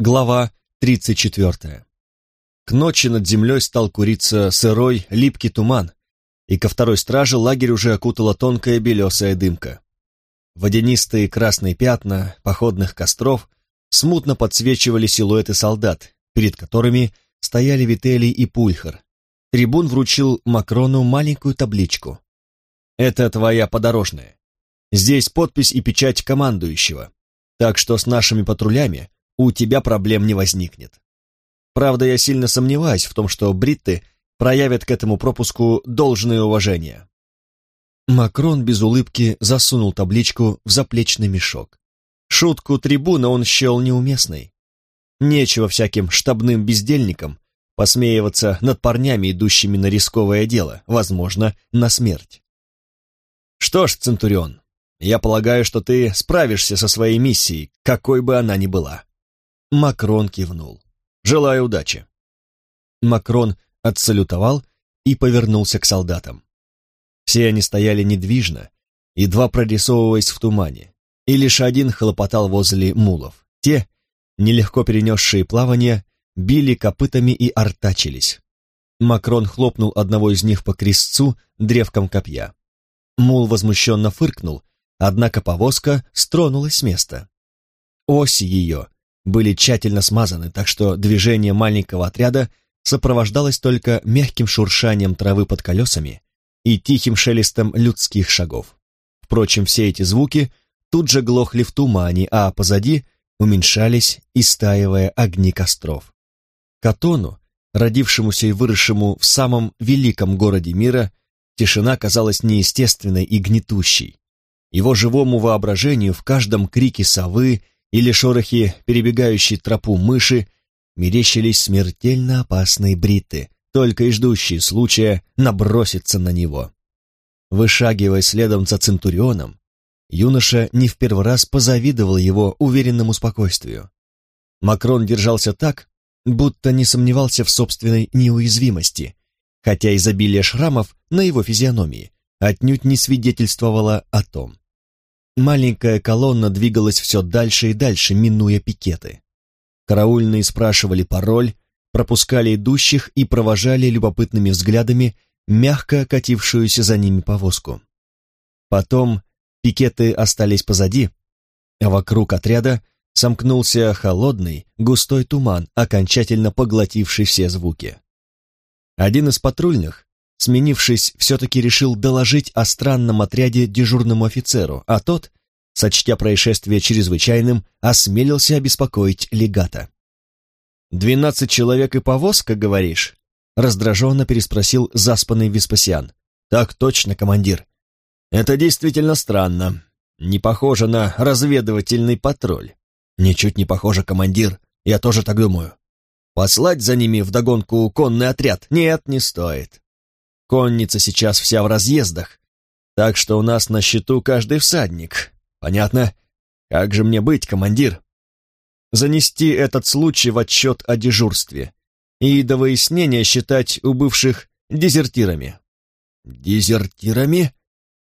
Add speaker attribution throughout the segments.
Speaker 1: Глава 34. К ночи над землей стал куриться сырой, липкий туман, и ко второй страже лагерь уже окутала тонкая белесая дымка. Водянистые красные пятна походных костров смутно подсвечивали силуэты солдат, перед которыми стояли Вителий и Пульхар. Трибун вручил Макрону маленькую табличку. «Это твоя подорожная. Здесь подпись и печать командующего, так что с нашими патрулями у тебя проблем не возникнет. Правда, я сильно сомневаюсь в том, что бритты проявят к этому пропуску должное уважение. Макрон без улыбки засунул табличку в заплечный мешок. Шутку трибуна он счел неуместной. Нечего всяким штабным бездельникам посмеиваться над парнями, идущими на рисковое дело, возможно, на смерть. Что ж, Центурион, я полагаю, что ты справишься со своей миссией, какой бы она ни была. Макрон кивнул. «Желаю удачи». Макрон отсалютовал и повернулся к солдатам. Все они стояли недвижно, едва прорисовываясь в тумане, и лишь один хлопотал возле мулов. Те, нелегко перенесшие плавание, били копытами и артачились. Макрон хлопнул одного из них по крестцу древком копья. Мул возмущенно фыркнул, однако повозка стронулась с места. Оси ее были тщательно смазаны, так что движение маленького отряда сопровождалось только мягким шуршанием травы под колесами и тихим шелестом людских шагов. Впрочем, все эти звуки тут же глохли в тумане, а позади уменьшались, истаивая огни костров. Катону, родившемуся и выросшему в самом великом городе мира, тишина казалась неестественной и гнетущей. Его живому воображению в каждом крике совы или шорохи перебегающей тропу мыши мерещились смертельно опасные бриты, только и ждущие случая наброситься на него. Вышагивая следом за Центурионом, юноша не в первый раз позавидовал его уверенному спокойствию. Макрон держался так, будто не сомневался в собственной неуязвимости, хотя изобилие шрамов на его физиономии отнюдь не свидетельствовало о том. Маленькая колонна двигалась все дальше и дальше, минуя пикеты. Караульные спрашивали пароль, пропускали идущих и провожали любопытными взглядами мягко катившуюся за ними повозку. Потом пикеты остались позади, а вокруг отряда сомкнулся холодный, густой туман, окончательно поглотивший все звуки. Один из патрульных, сменившись, все-таки решил доложить о странном отряде дежурному офицеру, а тот, сочтя происшествие чрезвычайным, осмелился обеспокоить легата. «Двенадцать человек и повозка, говоришь?» раздраженно переспросил заспанный Веспасиан. «Так точно, командир. Это действительно странно. Не похоже на разведывательный патруль. Ничуть не похоже, командир. Я тоже так думаю. Послать за ними вдогонку конный отряд? Нет, не стоит. Конница сейчас вся в разъездах, так что у нас на счету каждый всадник. Понятно? Как же мне быть, командир? Занести этот случай в отчет о дежурстве и до выяснения считать убывших дезертирами. Дезертирами?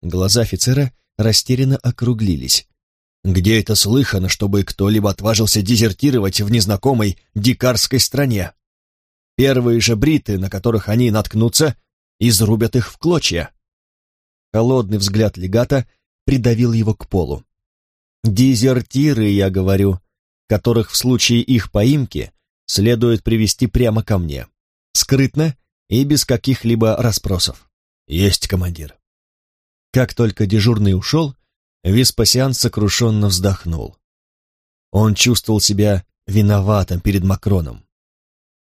Speaker 1: Глаза офицера растерянно округлились. Где это слыхано, чтобы кто-либо отважился дезертировать в незнакомой дикарской стране? Первые же бриты, на которых они наткнутся, изрубят их в клочья. Холодный взгляд легата придавил его к полу. Дезертиры, я говорю, которых в случае их поимки следует привести прямо ко мне. Скрытно и без каких-либо расспросов. Есть, командир. Как только дежурный ушел, Веспасиан сокрушенно вздохнул. Он чувствовал себя виноватым перед Макроном.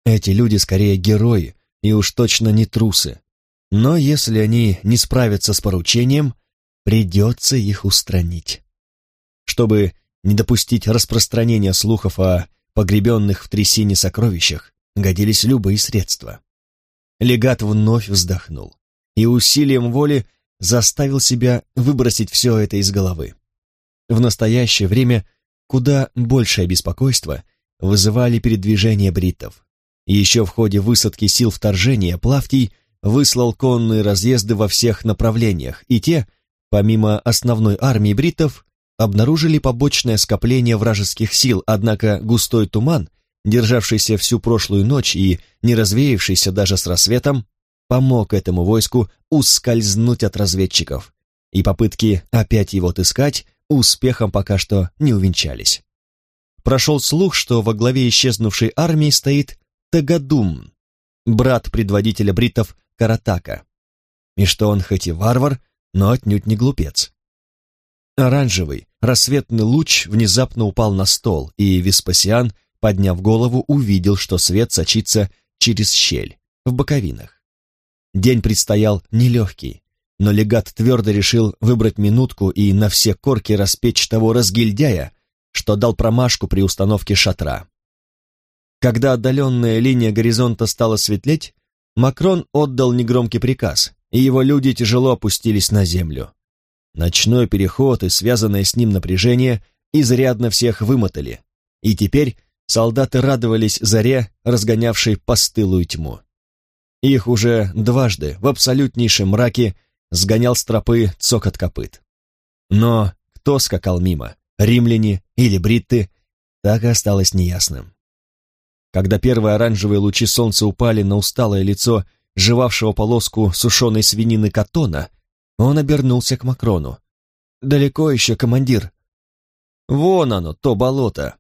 Speaker 1: Эти люди скорее герои и уж точно не трусы. Но если они не справятся с поручением, придется их устранить. Чтобы не допустить распространения слухов о погребенных в трясине сокровищах, годились любые средства. Легат вновь вздохнул и усилием воли заставил себя выбросить все это из головы. В настоящее время куда большее беспокойство вызывали передвижения бриттов. Еще в ходе высадки сил вторжения Плавтий выслал конные разъезды во всех направлениях, и те, помимо основной армии бритов, обнаружили побочное скопление вражеских сил, однако густой туман, державшийся всю прошлую ночь и не развеявшийся даже с рассветом, помог этому войску ускользнуть от разведчиков, и попытки опять его отыскать успехом пока что не увенчались. Прошел слух, что во главе исчезнувшей армии стоит Тагадум, брат предводителя бритов Каратака, и что он хоть и варвар, но отнюдь не глупец. Оранжевый, рассветный луч внезапно упал на стол, и Веспасиан, подняв голову, увидел, что свет сочится через щель, в боковинах. День предстоял нелегкий, но легат твердо решил выбрать минутку и на все корки распечь того разгильдяя, что дал промашку при установке шатра. Когда отдаленная линия горизонта стала светлеть, Макрон отдал негромкий приказ, и его люди тяжело опустились на землю. Ночной переход и связанное с ним напряжение изрядно всех вымотали, и теперь солдаты радовались заре, разгонявшей постылую тьму. Их уже дважды в абсолютнейшем мраке сгонял с тропы цокот копыт. Но кто скакал мимо, римляне или бритты, так и осталось неясным. Когда первые оранжевые лучи солнца упали на усталое лицо жевавшего полоску сушеной свинины Катона, он обернулся к Макрону. «Далеко еще, командир?» «Вон оно, то болото!»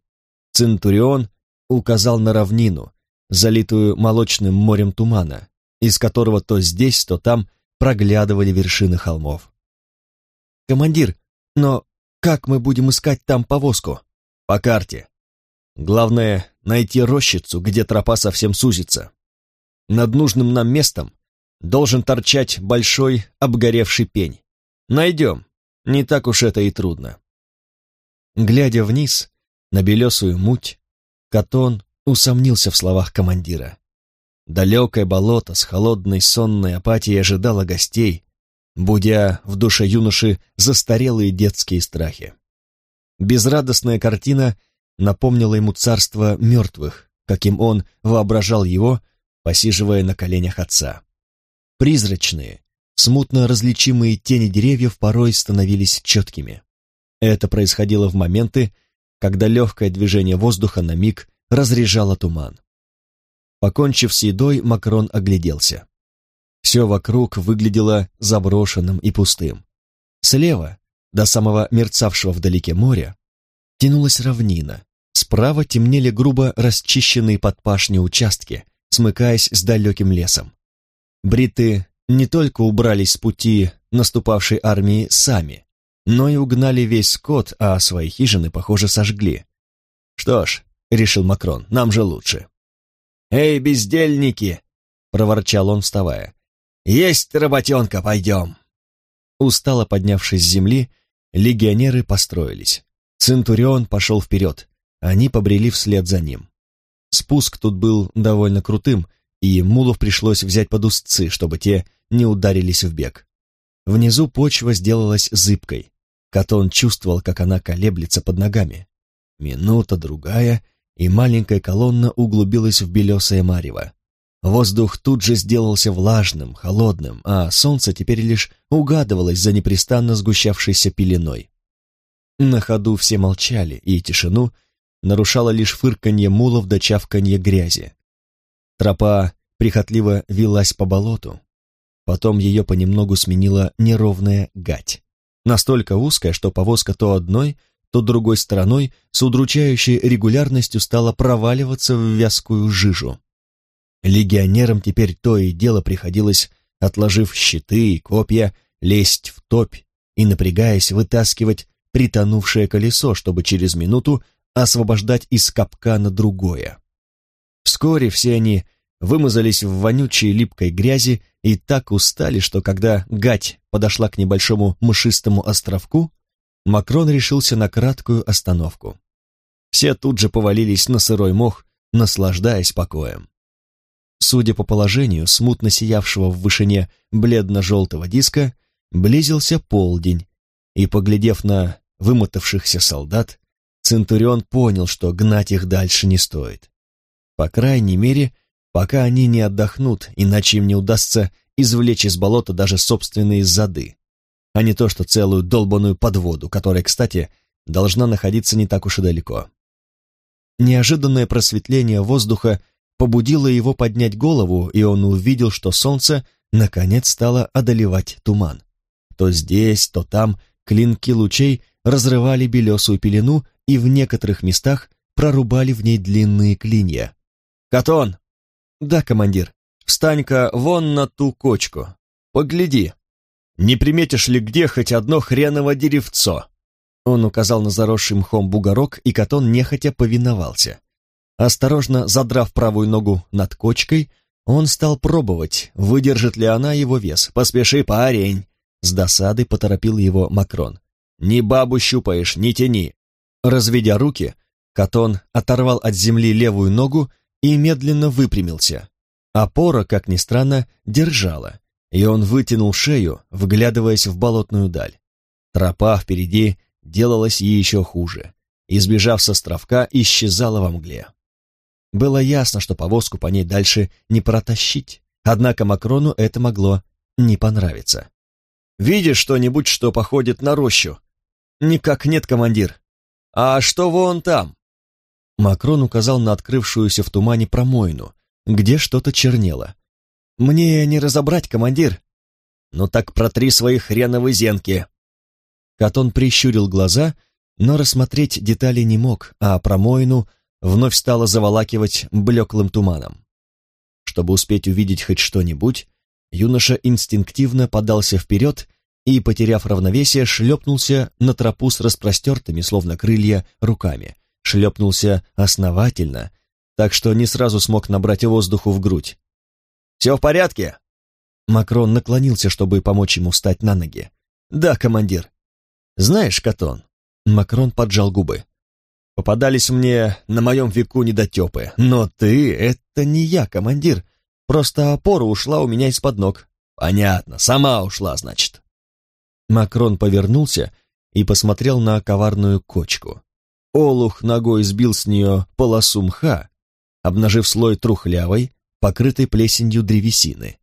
Speaker 1: Центурион указал на равнину, залитую молочным морем тумана, из которого то здесь, то там проглядывали вершины холмов. «Командир, но как мы будем искать там повозку?» «По карте. Главное — найти рощицу, где тропа совсем сузится. Над нужным нам местом должен торчать большой обгоревший пень. Найдем, не так уж это и трудно. Глядя вниз на белесую муть, Катон усомнился в словах командира. Далекое болото с холодной сонной апатией ожидало гостей, будя в душе юноши застарелые детские страхи. Безрадостная картина напомнила ему царство мертвых, каким он воображал его, посиживая на коленях отца. Призрачные, смутно различимые тени деревьев порой становились четкими. Это происходило в моменты, когда легкое движение воздуха на миг разряжало туман. Покончив с едой, Макрон огляделся. Все вокруг выглядело заброшенным и пустым. Слева, до самого мерцавшего вдалеке моря, тянулась равнина. Справа темнели грубо расчищенные под пашню участки, смыкаясь с далеким лесом. Бриты не только убрались с пути наступавшей армии сами, но и угнали весь скот, а свои хижины, похоже, сожгли. «Что ж», — решил Макрон, — «нам же лучше». «Эй, бездельники!» — проворчал он, вставая. «Есть работенка, пойдем!» Устало поднявшись с земли, легионеры построились. Центурион пошел вперед, они побрели вслед за ним. Спуск тут был довольно крутым, и мулов пришлось взять под узцы, чтобы те не ударились в бег. Внизу почва сделалась зыбкой. Катон чувствовал, как она колеблется под ногами. Минута, другая, и маленькая колонна углубилась в белесое марево. Воздух тут же сделался влажным, холодным, а солнце теперь лишь угадывалось за непрестанно сгущавшейся пеленой. На ходу все молчали, и тишину нарушало лишь фырканье мулов до чавканье грязи. Тропа прихотливо велась по болоту. Потом ее понемногу сменила неровная гать. Настолько узкая, что повозка то одной, то другой стороной с удручающей регулярностью стала проваливаться в вязкую жижу. Легионерам теперь то и дело приходилось, отложив щиты и копья, лезть в топь и, напрягаясь, вытаскивать притонувшее колесо, чтобы через минуту освобождать из капкана другое. Вскоре все они вымазались в вонючей липкой грязи и так устали, что когда гать подошла к небольшому мшистому островку, Макрон решился на краткую остановку. Все тут же повалились на сырой мох, наслаждаясь покоем. Судя по положению смутно сиявшего в вышине бледно-желтого диска, близился полдень, и, поглядев на вымотавшихся солдат, Центурион понял, что гнать их дальше не стоит. По крайней мере, пока они не отдохнут, иначе им не удастся извлечь из болота даже собственные зады, а не то что целую долбаную подводу, которая, кстати, должна находиться не так уж и далеко. Неожиданное просветление воздуха побудило его поднять голову, и он увидел, что солнце наконец стало одолевать туман. То здесь, то там клинки лучей разрывали белесую пелену и в некоторых местах прорубали в ней длинные клинья. «Катон!» «Да, командир. Встань-ка вон на ту кочку. Погляди. Не приметишь ли где хоть одно хреново деревцо?» Он указал на заросший мхом бугорок, и Катон нехотя повиновался. Осторожно задрав правую ногу над кочкой, он стал пробовать, выдержит ли она его вес. «Поспеши, парень!» С досады поторопил его Макрон. «Ни бабу щупаешь, не тяни!» Разведя руки, Катон оторвал от земли левую ногу и медленно выпрямился. Опора, как ни странно, держала, и он вытянул шею, вглядываясь в болотную даль. Тропа впереди делалась еще хуже. Избежав с островка, исчезала во мгле. Было ясно, что повозку по ней дальше не протащить, однако Макрону это могло не понравиться. «Видишь что-нибудь, что походит на рощу?» «Никак нет, командир». «А что вон там?» Макрон указал на открывшуюся в тумане промоину, где что-то чернело. «Мне не разобрать, командир». «Ну так протри свои хреновые зенки», Катон прищурил глаза, но рассмотреть детали не мог, а промоину вновь стало заволакивать блеклым туманом. Чтобы успеть увидеть хоть что-нибудь, юноша инстинктивно подался вперед и, потеряв равновесие, шлепнулся на тропу с распростертыми, словно крылья, руками. Шлепнулся основательно, так что не сразу смог набрать воздуху в грудь. «Все в порядке?» Макрон наклонился, чтобы помочь ему встать на ноги. «Да, командир». «Знаешь, Катон...» Макрон поджал губы. «Попадались мне на моем веку недотепы, но ты — это не я, командир. Просто опора ушла у меня из-под ног». «Понятно, сама ушла, значит». Макрон повернулся и посмотрел на коварную кочку. Олух ногой сбил с нее полосу мха, обнажив слой трухлявой, покрытой плесенью древесины.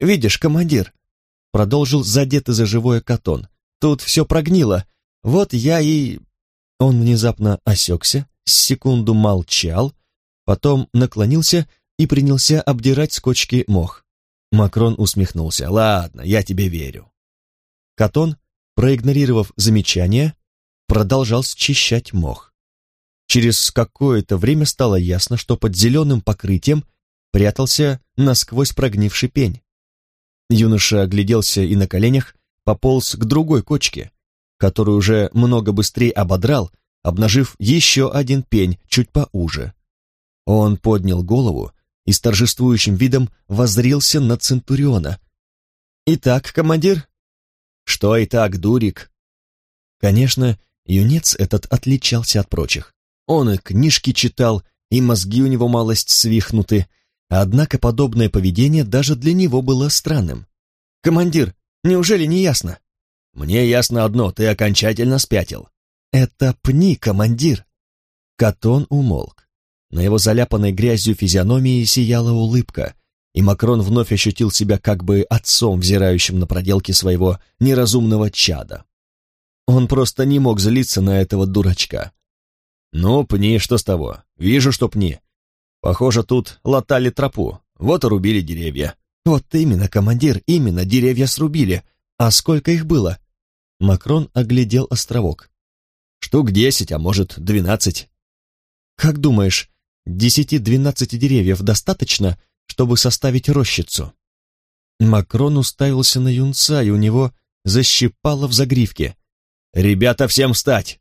Speaker 1: «Видишь, командир», — продолжил задетый за живое Катон, Тут все прогнило. Вот я и...» Он внезапно осекся, секунду молчал, потом наклонился и принялся обдирать с кочки мох. Макрон усмехнулся. «Ладно, я тебе верю». Катон, проигнорировав замечание, продолжал счищать мох. Через какое-то время стало ясно, что под зеленым покрытием прятался насквозь прогнивший пень. Юноша огляделся и на коленях пополз к другой кочке, которую уже много быстрее ободрал, обнажив еще один пень чуть поуже. Он поднял голову и с торжествующим видом воззрился на Центуриона. «Итак, командир?» «Что и так, дурик?» Конечно, юнец этот отличался от прочих. Он и книжки читал, и мозги у него малость свихнуты, однако подобное поведение даже для него было странным. «Командир, Неужели не ясно? Мне ясно одно, ты окончательно спятил. Это пни, командир. Катон умолк. На его заляпанной грязью физиономии сияла улыбка, и Макрон вновь ощутил себя как бы отцом, взирающим на проделки своего неразумного чада. Он просто не мог злиться на этого дурачка. «Ну, пни, что с того? Вижу, что пни. Похоже, тут латали тропу, вот и рубили деревья. «Вот именно, командир, именно, деревья срубили. А сколько их было?» Макрон оглядел островок. «Штук десять, а может, двенадцать». «Как думаешь, десяти-двенадцати деревьев достаточно, чтобы составить рощицу?» Макрон уставился на юнца, и у него защипало в загривке. «Ребята, всем встать!»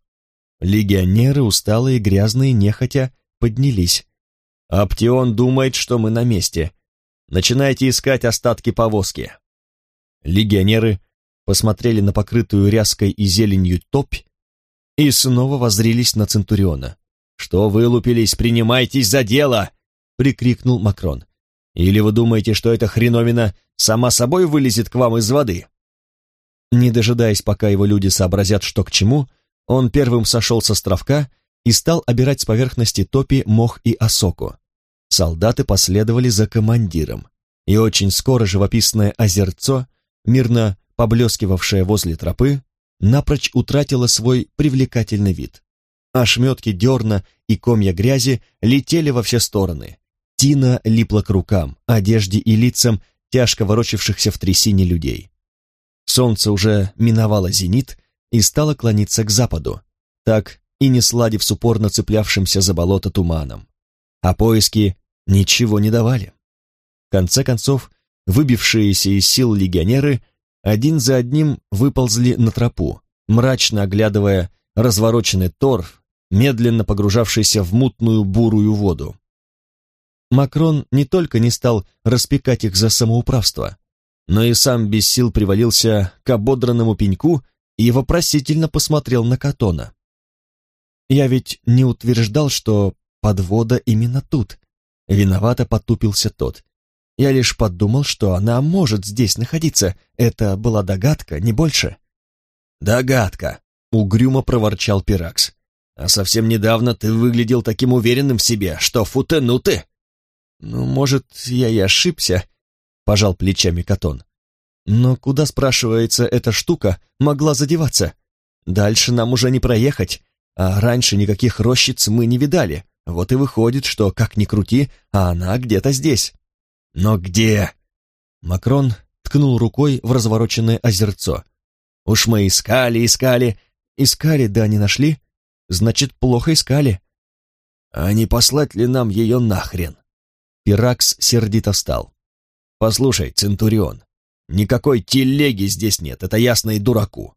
Speaker 1: Легионеры, усталые, грязные, нехотя, поднялись. «Аптеон думает, что мы на месте. Начинайте искать остатки повозки. Легионеры посмотрели на покрытую ряской и зеленью топь и снова воззрились на Центуриона. «Что вылупились, принимайтесь за дело!» — прикрикнул Макрон. «Или вы думаете, что эта хреновина сама собой вылезет к вам из воды?» Не дожидаясь, пока его люди сообразят, что к чему, он первым сошел с островка и стал обирать с поверхности топи мох и осоку солдаты последовали за командиром, и очень скоро живописное озерцо, мирно поблескивавшее возле тропы, напрочь утратила свой привлекательный вид. Ошметки дерна и комья грязи летели во все стороны. Тина липла к рукам, одежде и лицам тяжко ворочавшихся в трясине людей. Солнце уже миновало зенит и стало клониться к западу, так и не сладив с упорно цеплявшимся за болото туманом. А поиски ничего не давали. В конце концов, выбившиеся из сил легионеры один за одним выползли на тропу, мрачно оглядывая развороченный торф, медленно погружавшийся в мутную бурую воду. Макрон не только не стал распекать их за самоуправство, но и сам без сил привалился к ободранному пеньку и вопросительно посмотрел на Катона. «Я ведь не утверждал, что подвода именно тут», — виновато потупился тот. «Я лишь подумал, что она может здесь находиться. Это была догадка, не больше».
Speaker 2: «Догадка», — угрюмо проворчал Пиракс. «А совсем недавно ты выглядел таким уверенным в себе, что футену ты!»
Speaker 1: «Ну, может, я и ошибся», — пожал плечами Катон. «Но куда, спрашивается, эта штука могла задеваться? Дальше нам уже не проехать, а раньше никаких рощиц мы не видали. Вот и выходит, что, как ни крути, а она где-то здесь».
Speaker 2: «Но где?»
Speaker 1: Макрон ткнул рукой в развороченное озерцо. «Уж мы искали, искали, искали, да не нашли. Значит, плохо искали».
Speaker 2: «А не послать ли нам ее нахрен?»
Speaker 1: Пиракс сердито встал.
Speaker 2: «Послушай, Центурион, никакой телеги здесь нет, это ясно и дураку.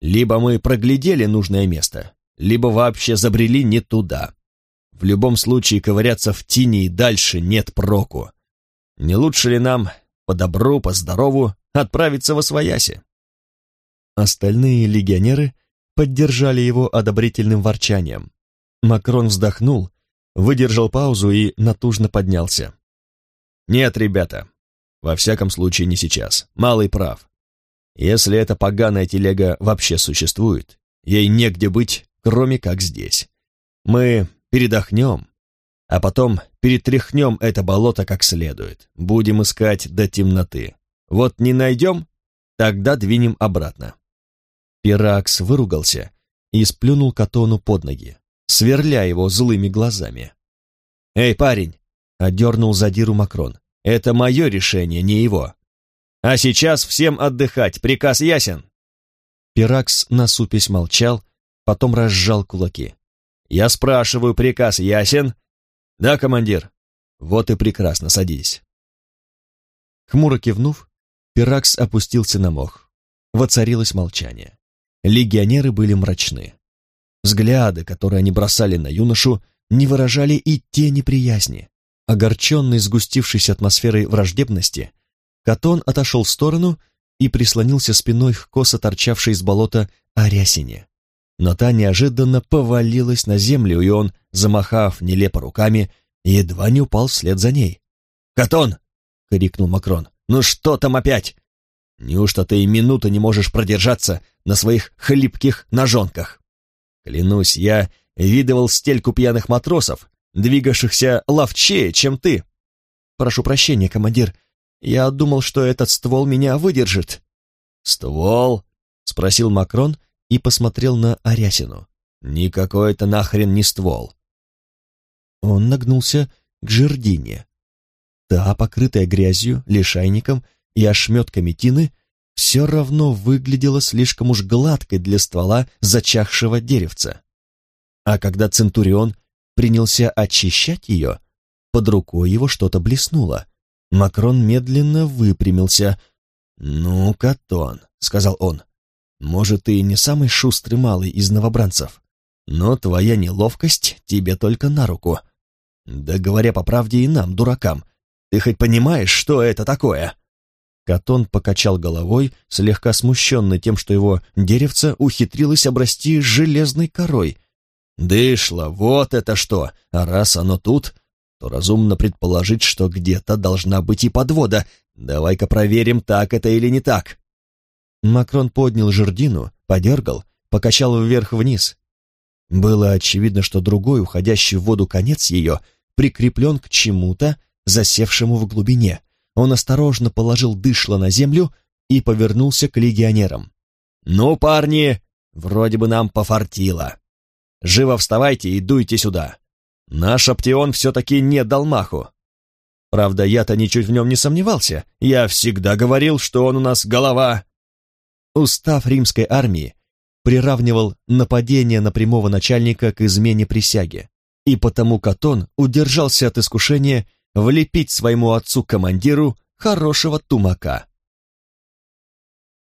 Speaker 2: Либо мы проглядели нужное место, либо вообще забрели не туда. В любом случае ковыряться в тени и дальше нет проку. Не лучше ли нам, по добру, по здорову, отправиться во свояси?»
Speaker 1: Остальные легионеры поддержали его одобрительным ворчанием. Макрон вздохнул, выдержал паузу и натужно поднялся.
Speaker 2: «Нет, ребята, во всяком случае не сейчас. Малый прав. Если эта поганая телега вообще существует, ей негде быть, кроме как здесь. Мы передохнем, а потом перетряхнем это болото как следует. Будем искать до темноты. Вот не найдем, тогда двинем обратно».
Speaker 1: Пиракс выругался и сплюнул Катону под ноги, сверля его злыми глазами.
Speaker 2: «Эй, парень!» — одернул задиру Макрон. «Это мое решение, не его. А сейчас всем отдыхать, приказ ясен?»
Speaker 1: Пиракс насупясь молчал, потом разжал кулаки.
Speaker 2: «Я спрашиваю, приказ ясен?» «Да, командир». «Вот и прекрасно, садись».
Speaker 1: Хмуро кивнув, Пиракс опустился на мох. Воцарилось молчание. Легионеры были мрачны. Взгляды, которые они бросали на юношу, не выражали и тени приязни. Огорченный сгустившейся атмосферой враждебности, Катон отошел в сторону и прислонился спиной к косо торчавшей из болота Арясине. Но та неожиданно повалилась на землю, и он, замахав нелепо руками, едва не упал вслед за ней.
Speaker 2: «Катон!» — крикнул Макрон. «Ну что там опять? Неужто ты и минуты не можешь продержаться на своих хлипких ножонках?» Клянусь, я видывал стельку пьяных матросов, двигавшихся ловчее, чем ты.
Speaker 1: Прошу прощения, командир, я думал, что этот ствол меня выдержит.
Speaker 2: Ствол? Спросил Макрон и посмотрел на Арясину. Никакой это нахрен не ствол.
Speaker 1: Он нагнулся к жердине. Та, покрытая грязью, лишайником и ошметками тины, все равно выглядела слишком уж гладкой для ствола зачахшего деревца. А когда Центурион принялся очищать ее, под рукой его что-то блеснуло. Макрон медленно выпрямился. «Ну, Катон», — сказал он, — «может, ты не самый шустрый малый из новобранцев, но твоя неловкость тебе только на руку. Да говоря по правде и нам, дуракам, ты хоть понимаешь, что это такое?» Катон покачал головой, слегка смущенный тем, что его деревце ухитрилось обрасти железной корой. «Дышло, вот это что! А раз оно тут, то разумно предположить, что где-то должна быть и подвода. Давай-ка проверим, так это или не так». Макрон поднял жердину, подергал, покачал вверх-вниз. Было очевидно, что другой, уходящий в воду конец ее, прикреплен к чему-то, засевшему в глубине. Он осторожно положил дышло на землю и повернулся к легионерам. «Ну, парни, вроде бы нам пофартило. Живо вставайте и дуйте сюда. Наш Аптеон все-таки не дал маху. Правда, я-то ничуть в нем не сомневался. Я всегда говорил, что он у нас голова». Устав римской армии приравнивал нападение на прямого начальника к измене присяги, и потому Катон удержался от искушения влепить своему отцу-командиру хорошего тумака.